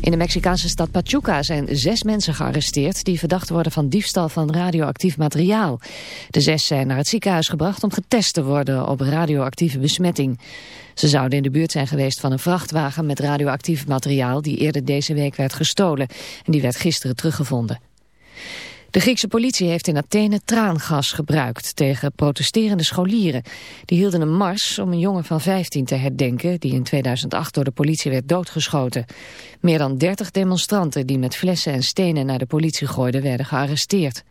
In de Mexicaanse stad Pachuca zijn zes mensen gearresteerd... die verdacht worden van diefstal van radioactief materiaal. De zes zijn naar het ziekenhuis gebracht om getest te worden op radioactieve besmetting. Ze zouden in de buurt zijn geweest van een vrachtwagen met radioactief materiaal... die eerder deze week werd gestolen en die werd gisteren teruggevonden. De Griekse politie heeft in Athene traangas gebruikt tegen protesterende scholieren. Die hielden een mars om een jongen van 15 te herdenken die in 2008 door de politie werd doodgeschoten. Meer dan 30 demonstranten die met flessen en stenen naar de politie gooiden werden gearresteerd.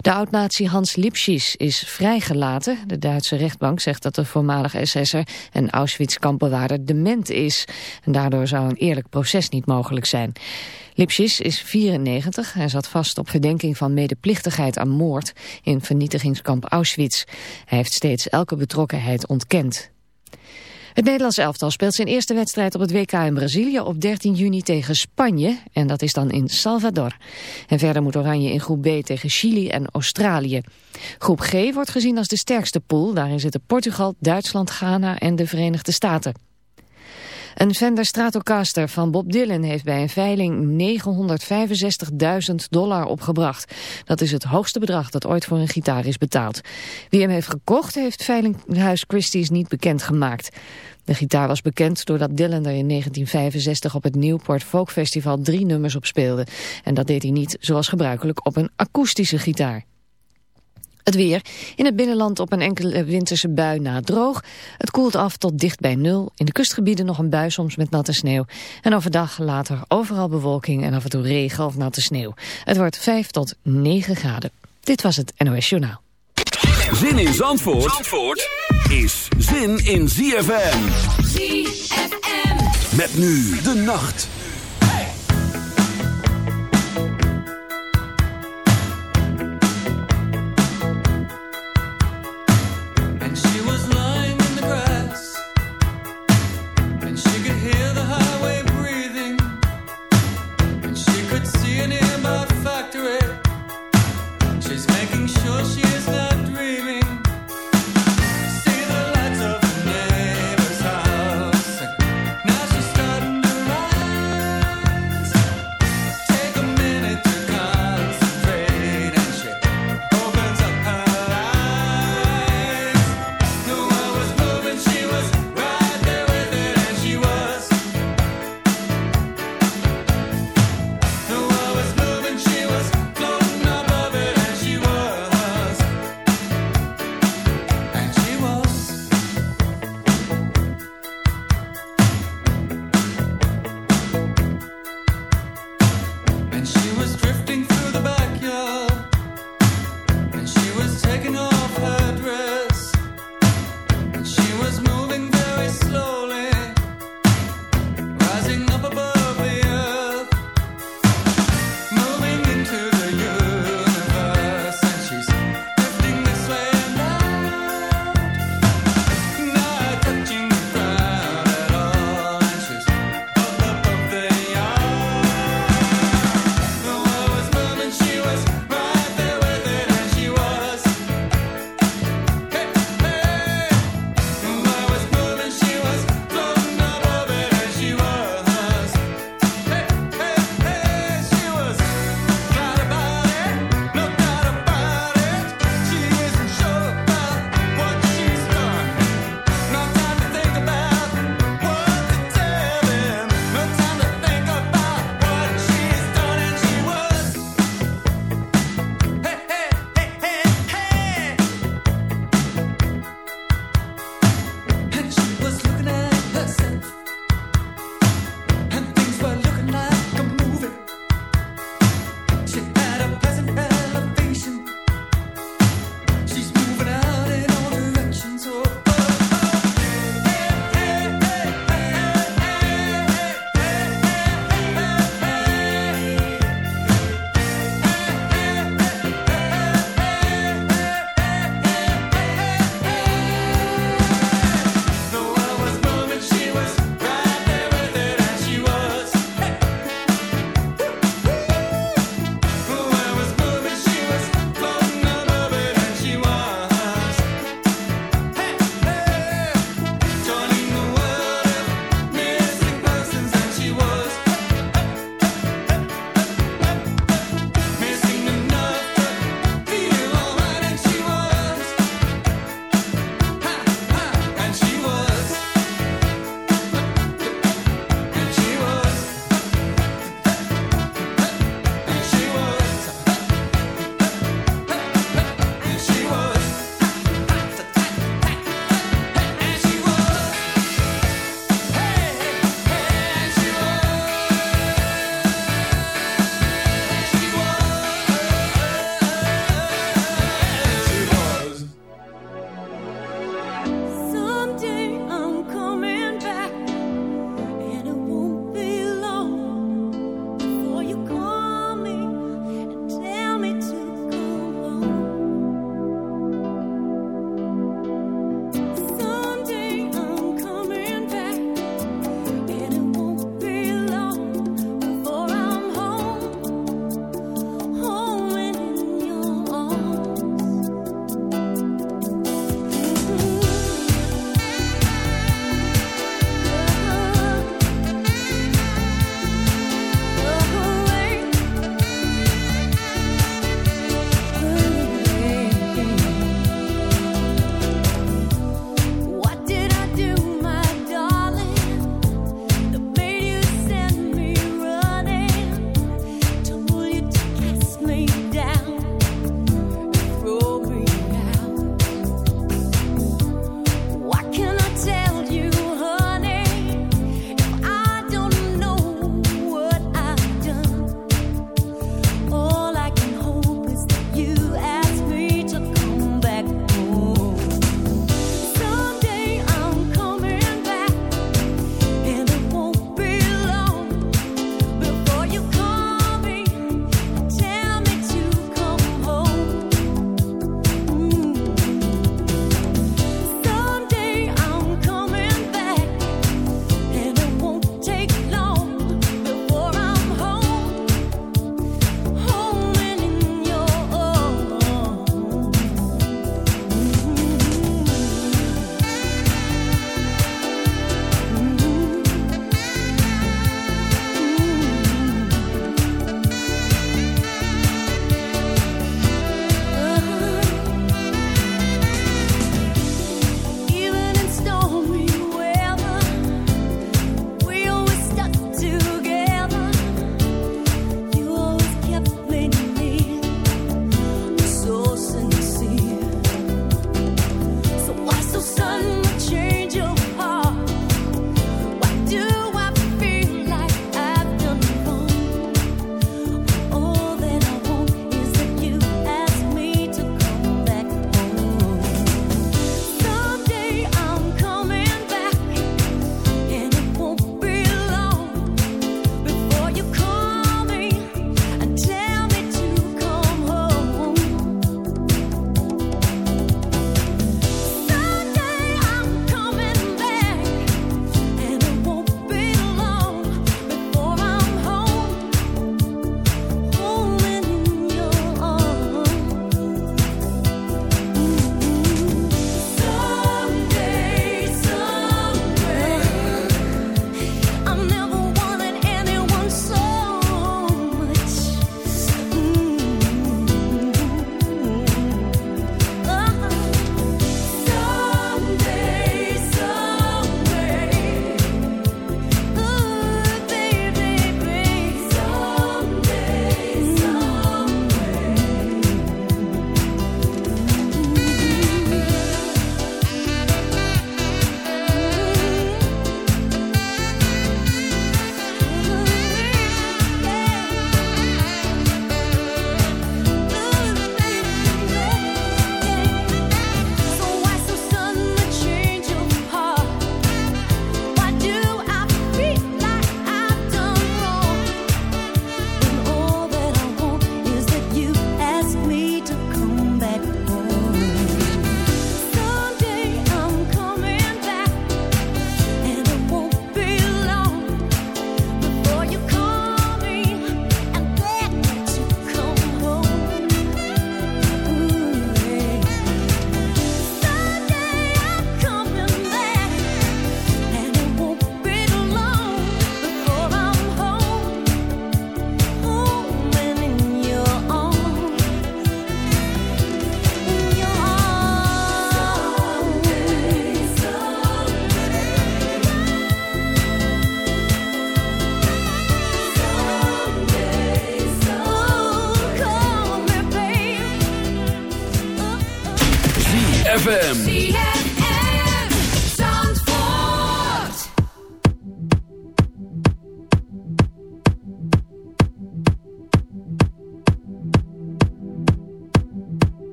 De oud-nazi Hans Lipschitz is vrijgelaten. De Duitse rechtbank zegt dat de voormalige SS'er en Auschwitz-kampenwaarder dement is. En daardoor zou een eerlijk proces niet mogelijk zijn. Lipschitz is 94. Hij zat vast op verdenking van medeplichtigheid aan moord in vernietigingskamp Auschwitz. Hij heeft steeds elke betrokkenheid ontkend. Het Nederlands elftal speelt zijn eerste wedstrijd op het WK in Brazilië op 13 juni tegen Spanje. En dat is dan in Salvador. En verder moet Oranje in groep B tegen Chili en Australië. Groep G wordt gezien als de sterkste pool. Daarin zitten Portugal, Duitsland, Ghana en de Verenigde Staten. Een Fender Stratocaster van Bob Dylan heeft bij een veiling 965.000 dollar opgebracht. Dat is het hoogste bedrag dat ooit voor een gitaar is betaald. Wie hem heeft gekocht heeft Veilinghuis Christie's niet bekendgemaakt. De gitaar was bekend doordat Dylan er in 1965 op het Newport Folk Festival drie nummers op speelde. En dat deed hij niet zoals gebruikelijk op een akoestische gitaar. Het weer. In het binnenland op een enkele winterse bui na droog. Het koelt af tot dicht bij nul. In de kustgebieden nog een bui soms met natte sneeuw. En overdag later overal bewolking en af en toe regen of natte sneeuw. Het wordt 5 tot 9 graden. Dit was het NOS Journaal. Zin in Zandvoort, Zandvoort is zin in ZFM. ZFM. Met nu de nacht.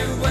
you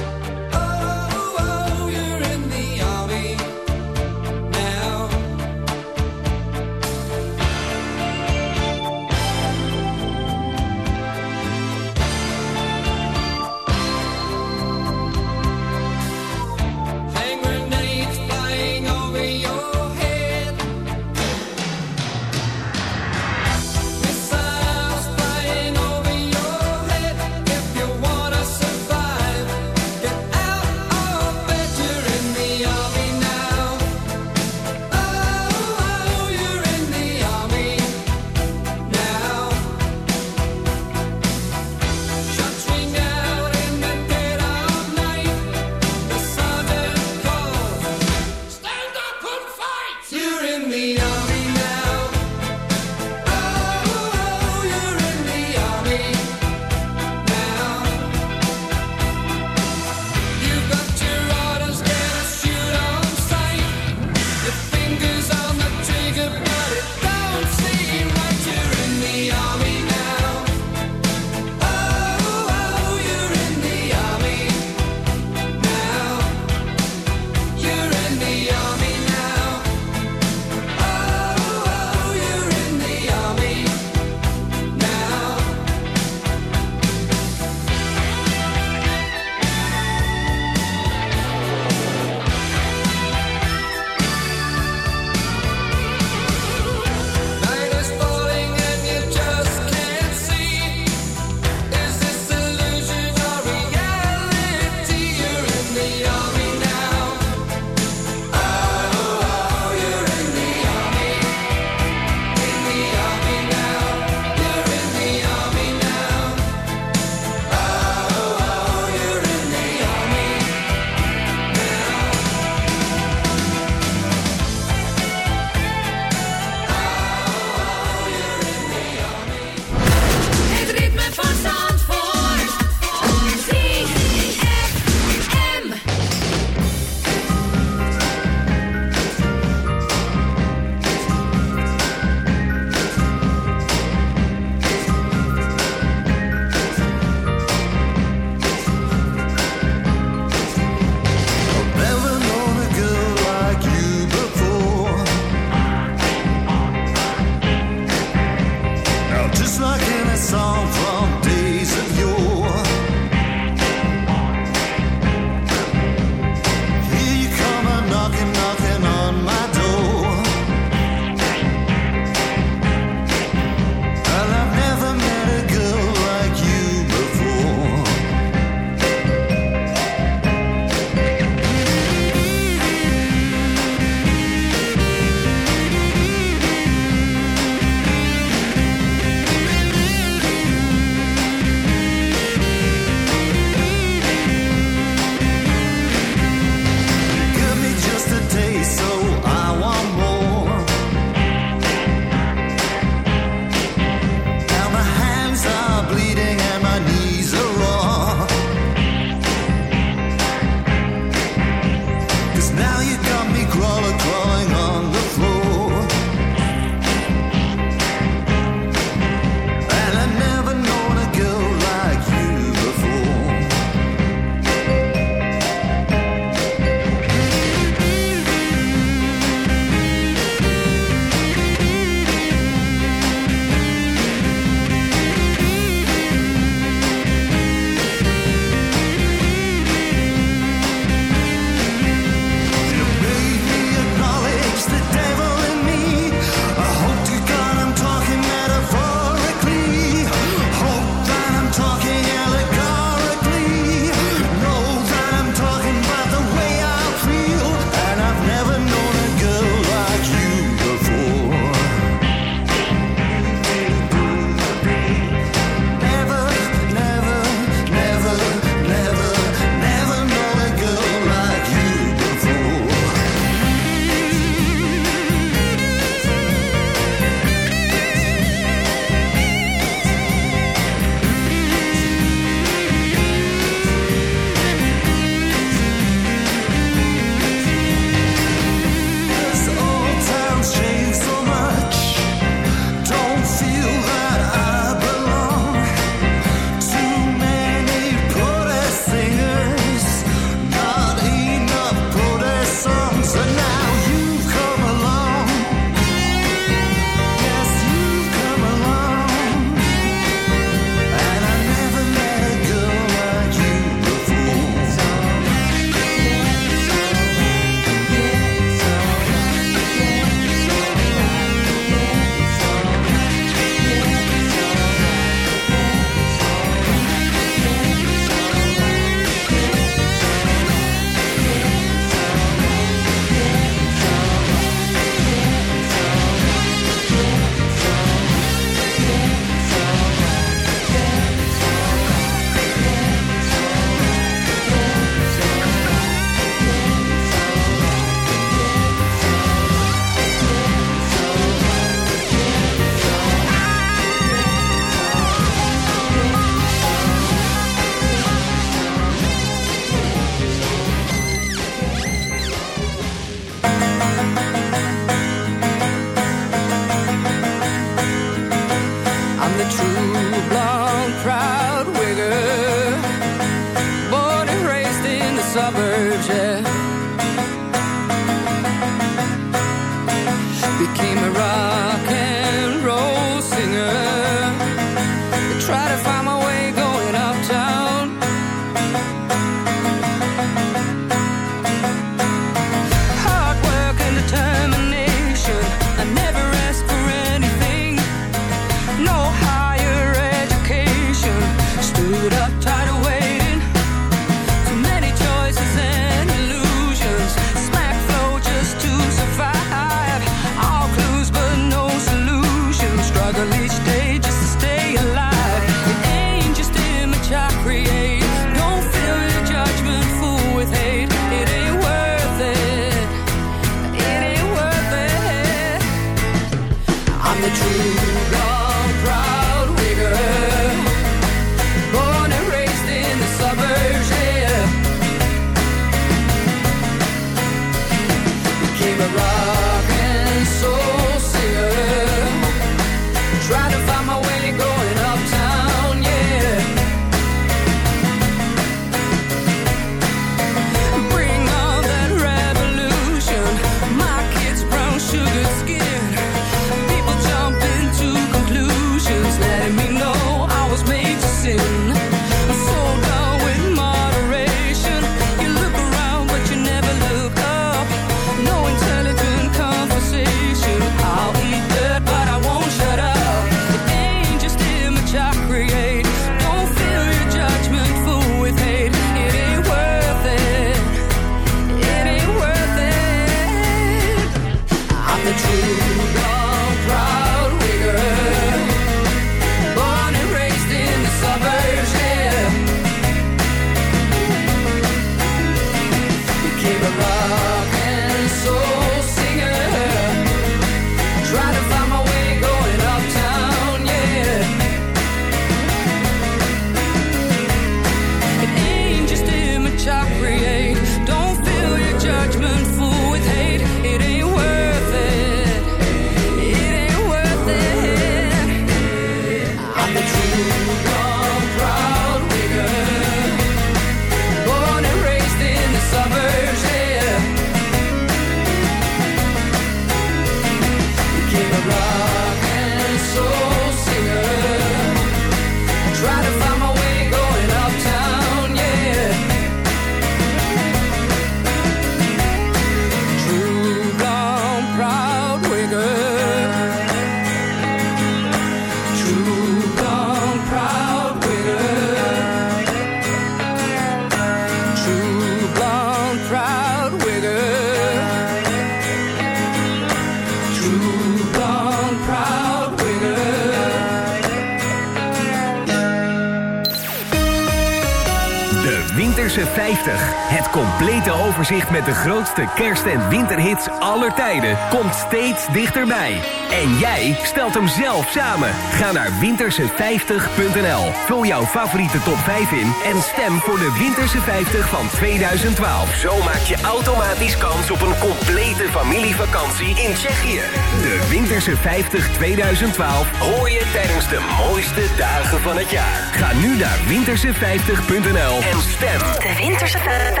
overzicht met de grootste kerst- en winterhits aller tijden komt steeds dichterbij. En jij stelt hem zelf samen. Ga naar winterse50.nl. Vul jouw favoriete top 5 in en stem voor de Winterse 50 van 2012. Zo maak je automatisch kans op een complete familievakantie in Tsjechië. De Winterse 50 2012 hoor je tijdens de mooiste dagen van het jaar. Ga nu naar winterse50.nl en stem. De Winterse 50.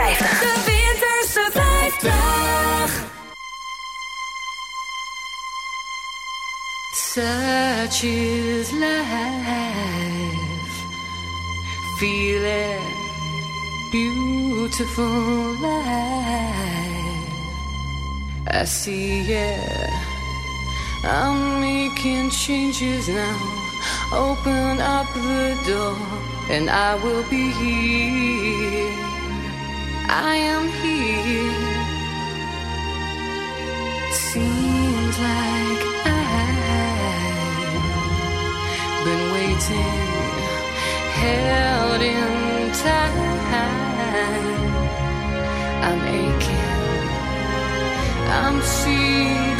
Such is life. Feel it, beautiful life. I see it. I'm making changes now. Open up the door, and I will be here. I am here. Seems like I've been waiting, held in time. I'm aching, I'm seeing.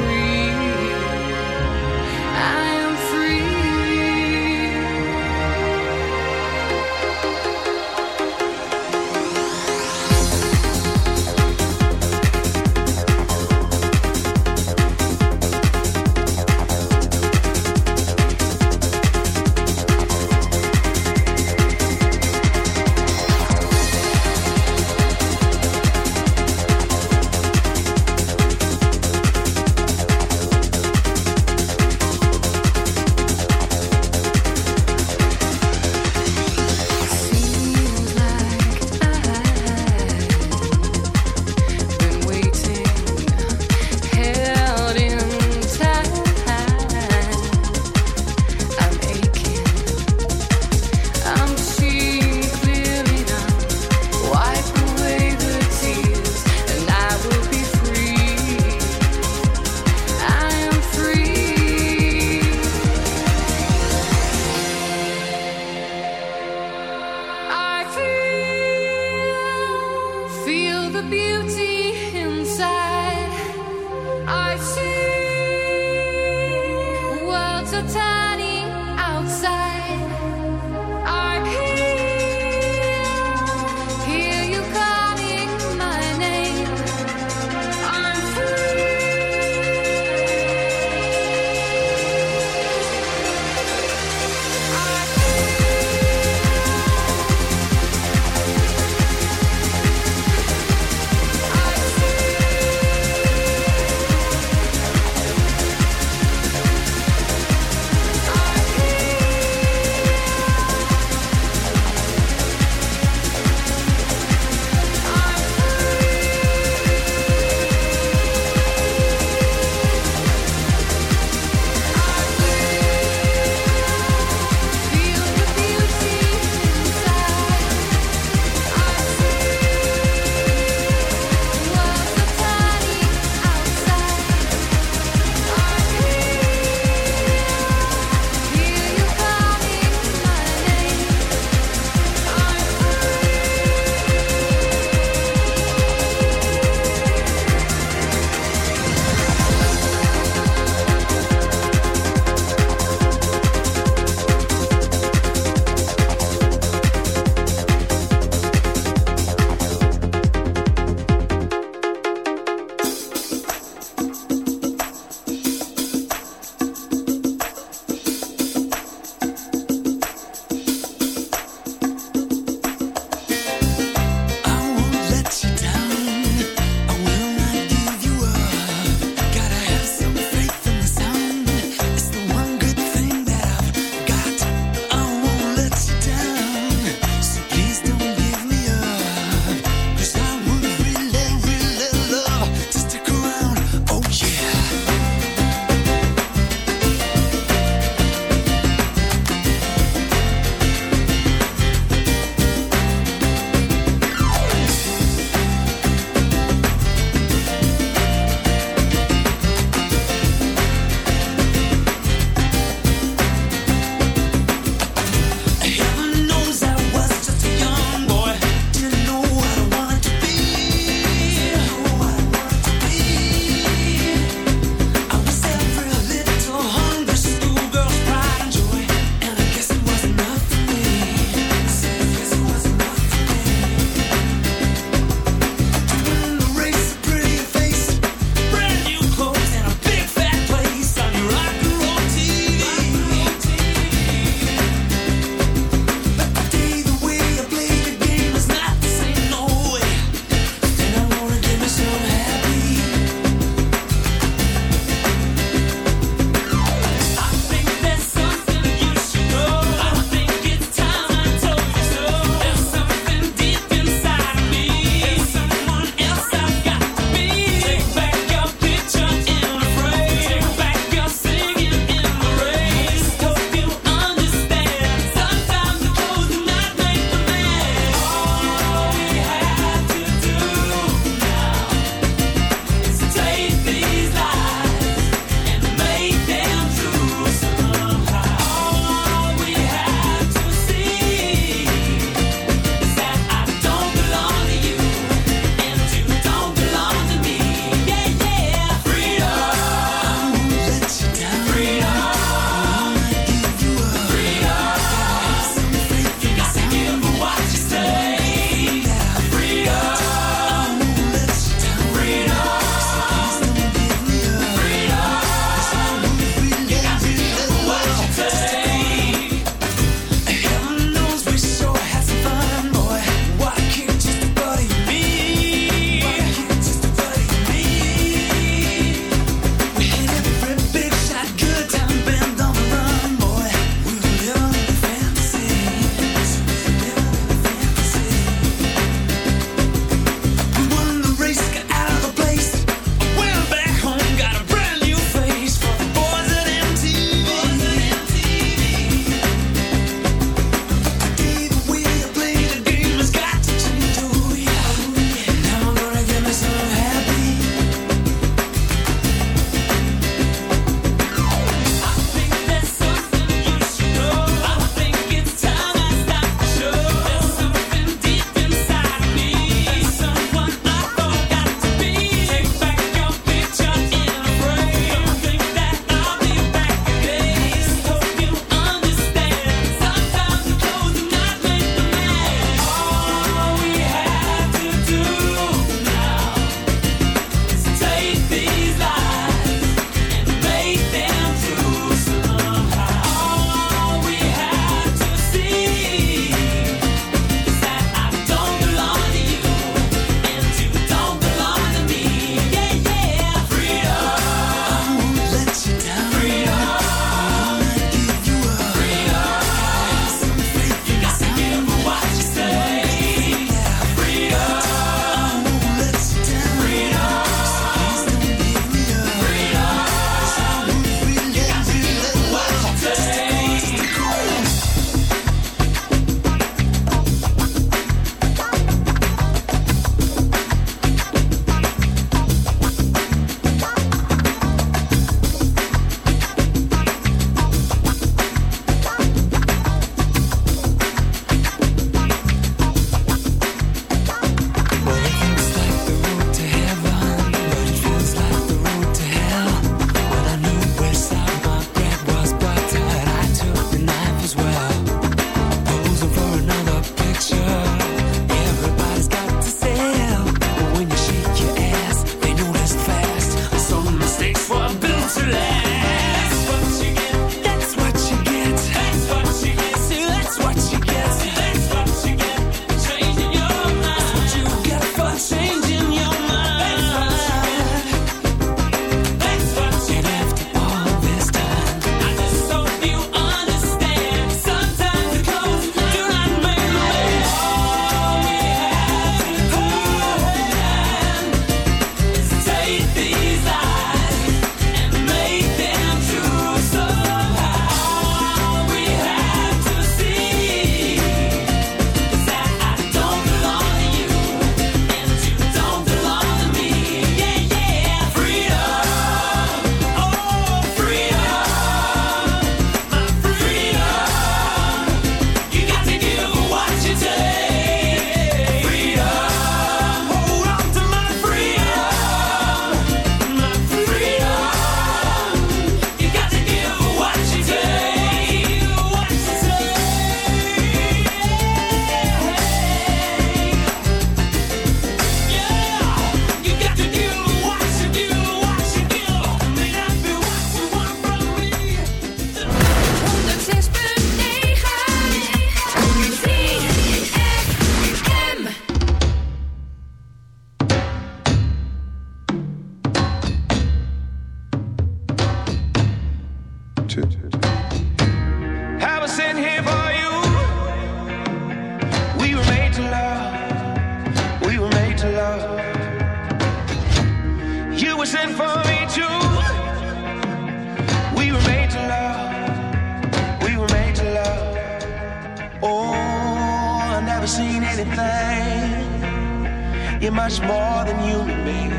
You're much more than human being,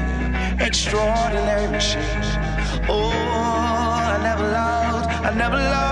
extraordinary machine. Oh, I never loved, I never loved.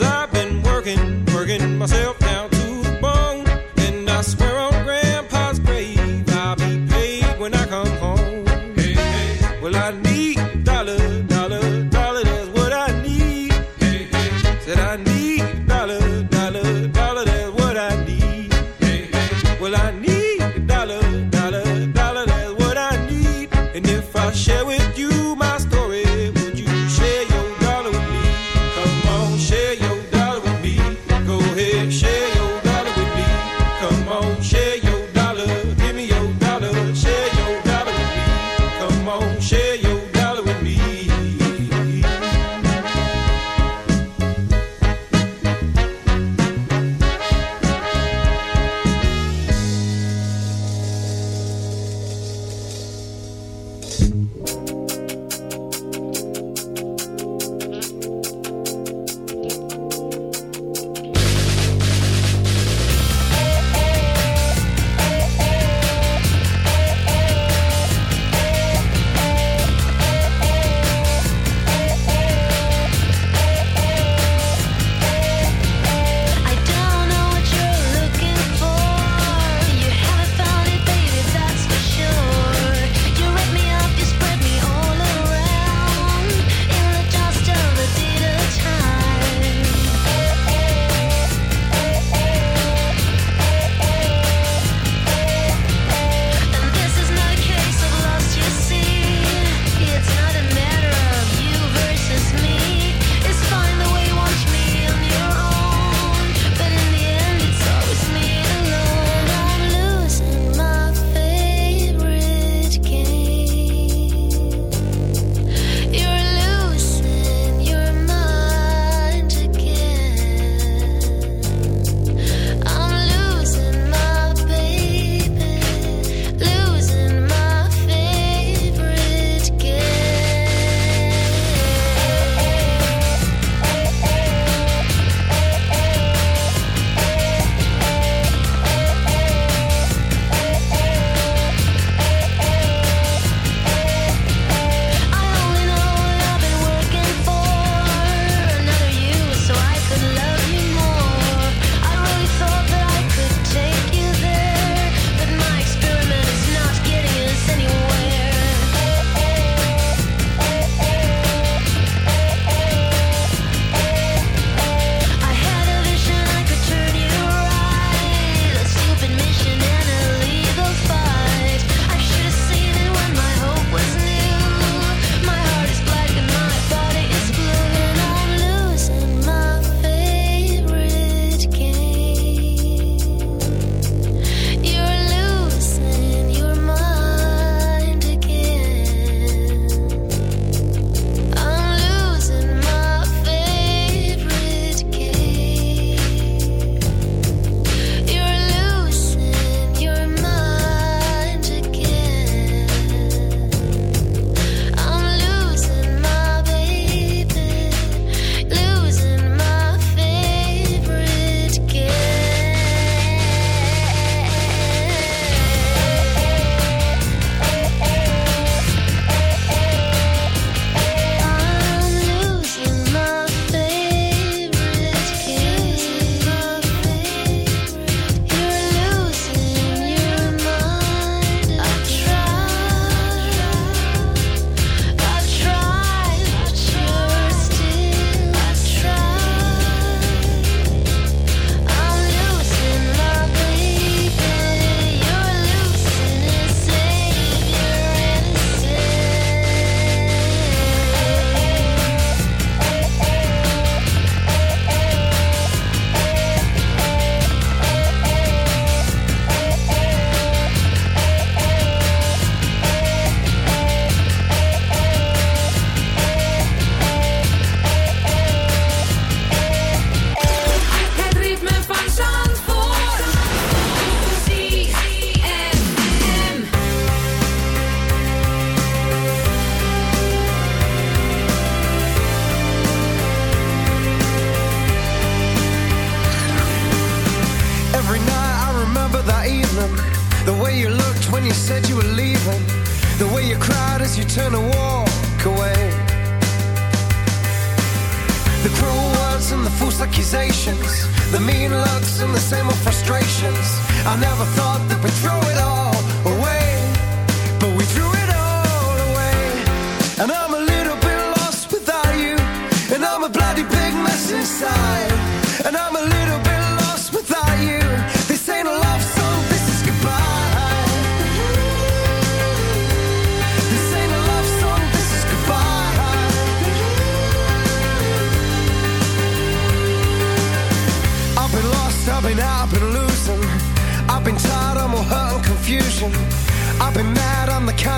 deserve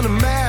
trying to match